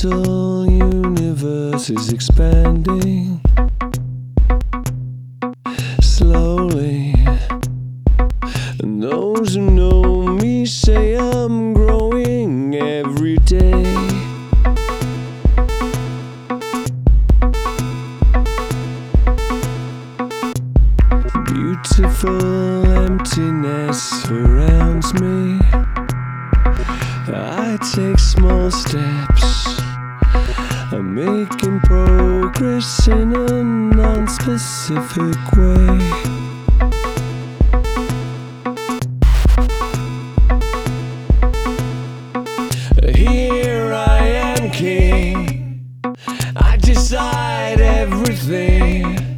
Little universe is expanding slowly. And those who know me say I'm growing every day. Beautiful emptiness surrounds me. I take small steps. I'm making progress in a non specific way. Here I am, king. I decide everything.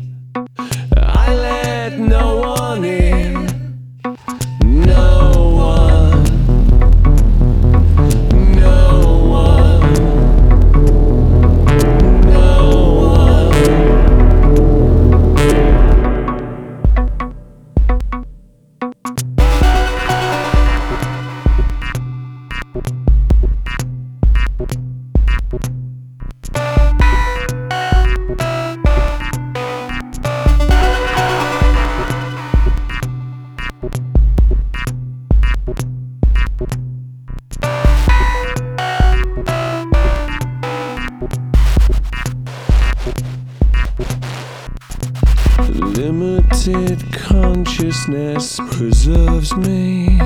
Limited consciousness preserves me.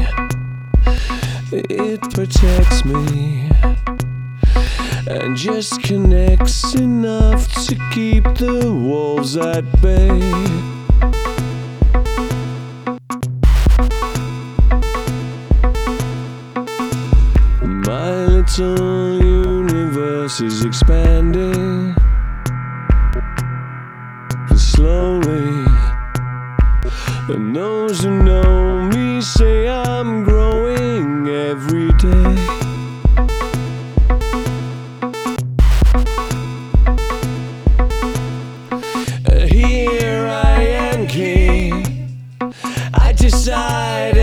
It protects me and just connects enough to keep the wolves at bay. My little universe is expanding And those who know me say I'm growing every day. Here I am, king. I decide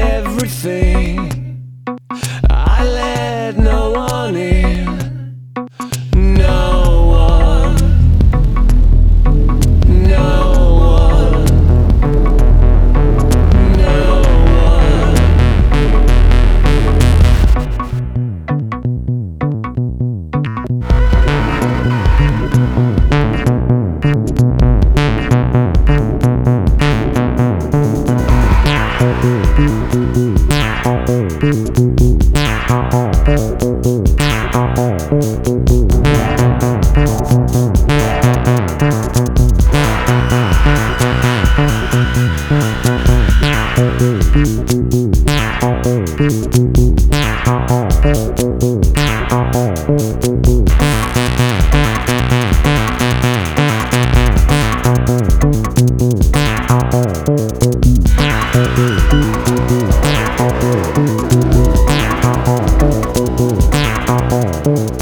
Thank you. Oh,